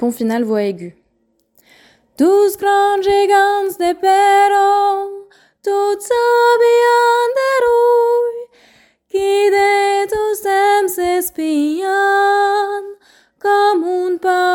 Pont final, voix aiguë. Tous grands gigantes de Perro, tous habillants de rouille, qui de tous temps s'espionne comme un pain.